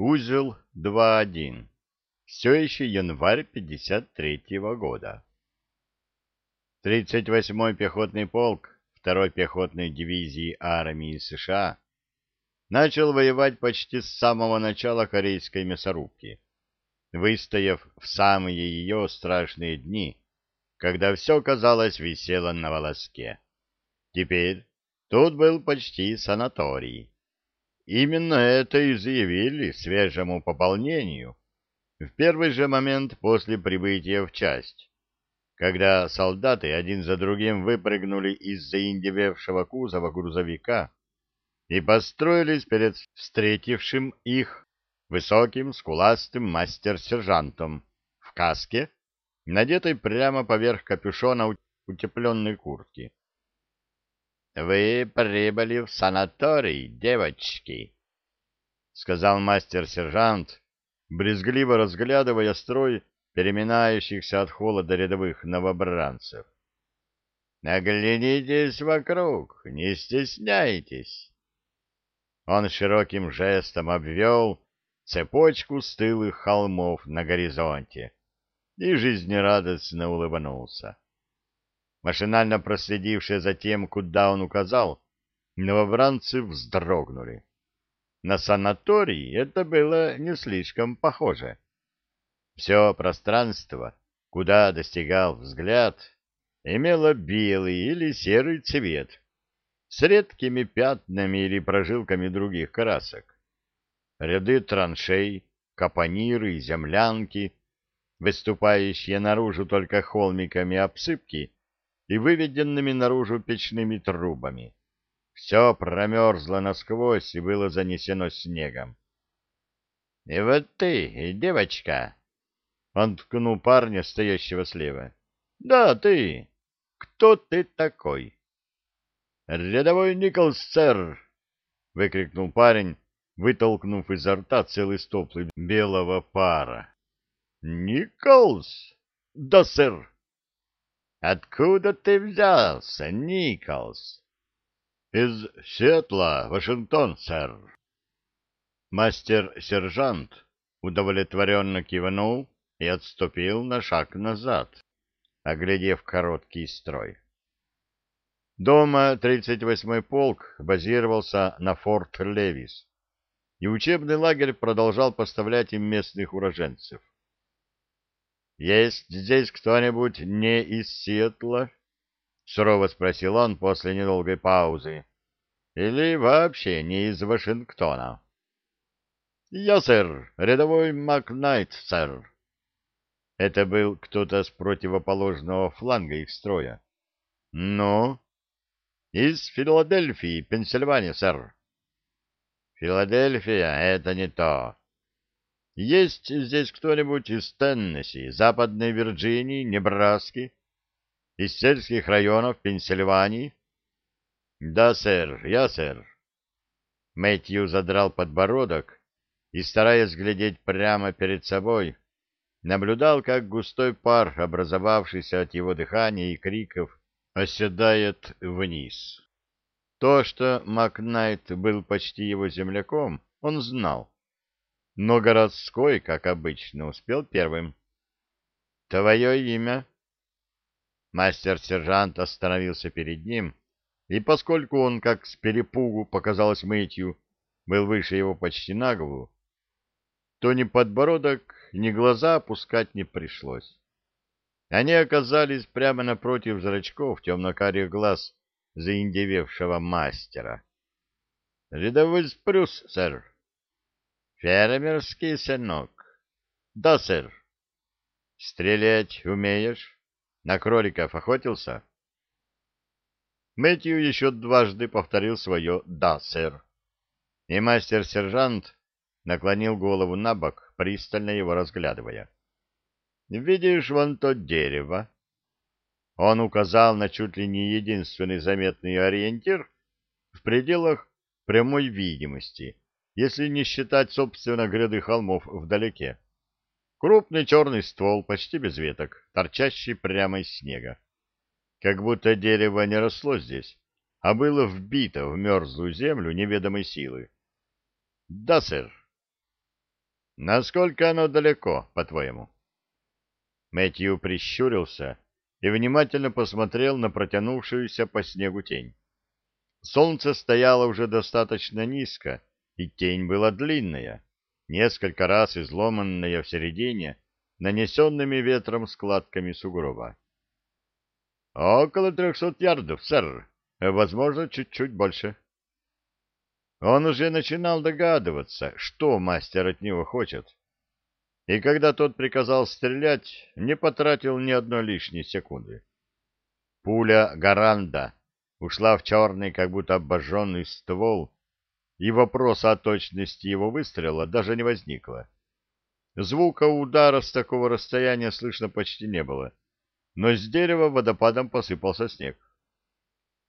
Узел 2.1. Все еще январь 53-го года. 38-й пехотный полк 2-й пехотной дивизии армии США начал воевать почти с самого начала корейской мясорубки, выстояв в самые ее страшные дни, когда все, казалось, висело на волоске. Теперь тут был почти санаторий. Именно это и заявили свежему пополнению в первый же момент после прибытия в часть, когда солдаты один за другим выпрыгнули из заиндевевшего кузова грузовика и построились перед встретившим их высоким скуластым мастер-сержантом в каске, надетой прямо поверх капюшона утепленной куртки. — Вы прибыли в санаторий, девочки, — сказал мастер-сержант, брезгливо разглядывая строй переминающихся от холода рядовых новобранцев. — Оглянитесь вокруг, не стесняйтесь. Он широким жестом обвел цепочку стылых холмов на горизонте и жизнерадостно улыбнулся. Машинально проследившие за тем, куда он указал, новобранцы вздрогнули. На санаторий это было не слишком похоже. Все пространство, куда достигал взгляд, имело белый или серый цвет с редкими пятнами или прожилками других красок. Ряды траншей, капониры и землянки, выступающие наружу только холмиками обсыпки, и выведенными наружу печными трубами. Все промерзло насквозь и было занесено снегом. — И вот ты, девочка! — он ткнул парня, стоящего слева. — Да, ты! Кто ты такой? — Рядовой Николс, сэр! — выкрикнул парень, вытолкнув изо рта целый стоплый белого пара. — Николс? Да, сэр! Откуда ты взялся, Николс? Из Сетла, Вашингтон, сэр. Мастер-сержант удовлетворенно кивнул и отступил на шаг назад, оглядев короткий строй. Дома 38-й полк базировался на форт Левис, и учебный лагерь продолжал поставлять им местных уроженцев. «Есть здесь кто-нибудь не из Сиэтла?» — сурово спросил он после недолгой паузы. «Или вообще не из Вашингтона?» «Я, сэр, рядовой Макнайт, сэр». Это был кто-то с противоположного фланга их строя. «Ну?» «Из Филадельфии, Пенсильвания, сэр». «Филадельфия — это не то. Есть здесь кто-нибудь из Теннесси, Западной Вирджинии, Небраски, из сельских районов Пенсильвании? Да, сэр, я, сэр. Мэтью задрал подбородок и, стараясь глядеть прямо перед собой, наблюдал, как густой пар, образовавшийся от его дыхания и криков, оседает вниз. То, что Макнайт был почти его земляком, он знал но городской, как обычно, успел первым. — Твое имя? Мастер-сержант остановился перед ним, и поскольку он, как с перепугу, показалось Мэтью, был выше его почти на голову, то ни подбородок, ни глаза опускать не пришлось. Они оказались прямо напротив зрачков темно-карих глаз заиндевевшего мастера. — Рядовой спрюс, сэр. Фермерский сынок. Да, сэр. Стрелять умеешь? На кроликов охотился? Мэтью еще дважды повторил свое «да, сэр». И мастер-сержант наклонил голову на бок, пристально его разглядывая. «Видишь вон то дерево?» Он указал на чуть ли не единственный заметный ориентир в пределах прямой видимости — если не считать, собственно, гряды холмов вдалеке. Крупный черный ствол, почти без веток, торчащий прямо из снега. Как будто дерево не росло здесь, а было вбито в мерзлую землю неведомой силы. — Да, сэр. Насколько оно далеко, по-твоему? Мэтью прищурился и внимательно посмотрел на протянувшуюся по снегу тень. Солнце стояло уже достаточно низко, и тень была длинная, несколько раз изломанная в середине, нанесенными ветром складками сугроба. — Около трехсот ярдов, сэр. Возможно, чуть-чуть больше. Он уже начинал догадываться, что мастер от него хочет. И когда тот приказал стрелять, не потратил ни одной лишней секунды. Пуля Гаранда ушла в черный, как будто обожженный ствол, и вопроса о точности его выстрела даже не возникло. Звука удара с такого расстояния слышно почти не было, но с дерева водопадом посыпался снег.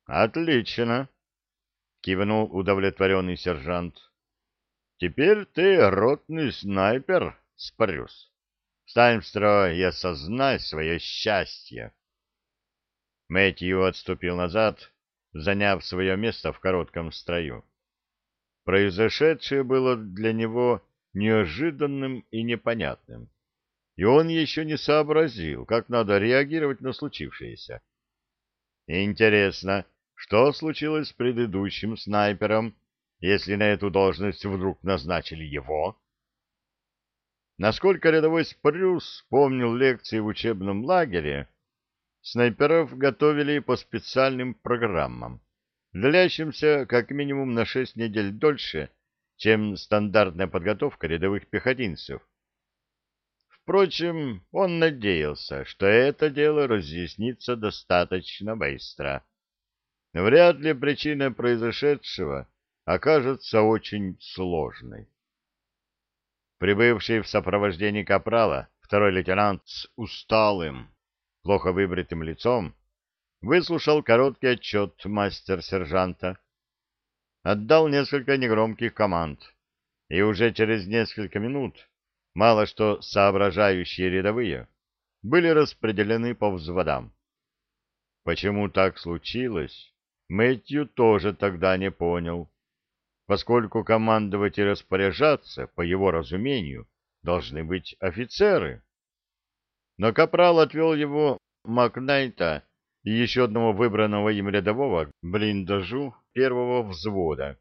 «Отлично!» — кивнул удовлетворенный сержант. «Теперь ты ротный снайпер, Спрюс. Встань в строй и осознай свое счастье!» Мэтью отступил назад, заняв свое место в коротком строю. Произошедшее было для него неожиданным и непонятным, и он еще не сообразил, как надо реагировать на случившееся. Интересно, что случилось с предыдущим снайпером, если на эту должность вдруг назначили его? Насколько рядовой Спрюс помнил лекции в учебном лагере, снайперов готовили по специальным программам, длящимся как минимум на шесть недель дольше, чем стандартная подготовка рядовых пехотинцев. Впрочем, он надеялся, что это дело разъяснится достаточно быстро. Вряд ли причина произошедшего окажется очень сложной. Прибывший в сопровождении капрала второй лейтенант с усталым, плохо выбритым лицом, выслушал короткий отчет мастер-сержанта, отдал несколько негромких команд, и уже через несколько минут мало что соображающие рядовые были распределены по взводам. Почему так случилось, Мэтью тоже тогда не понял, поскольку командовать и распоряжаться, по его разумению, должны быть офицеры. Но капрал отвел его Макнайта и еще одного выбранного им рядового к блиндажу первого взвода,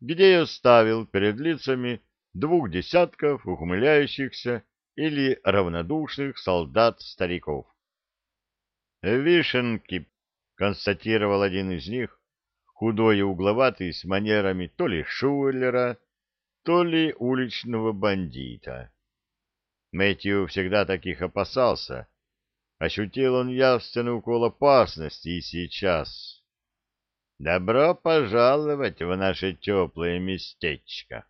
где я ставил перед лицами двух десятков ухмыляющихся или равнодушных солдат-стариков. «Вишенки», — констатировал один из них, худой и угловатый, с манерами то ли шулера, то ли уличного бандита. Мэтью всегда таких опасался, Ощутил он явственный укол опасности и сейчас. «Добро пожаловать в наше теплое местечко!»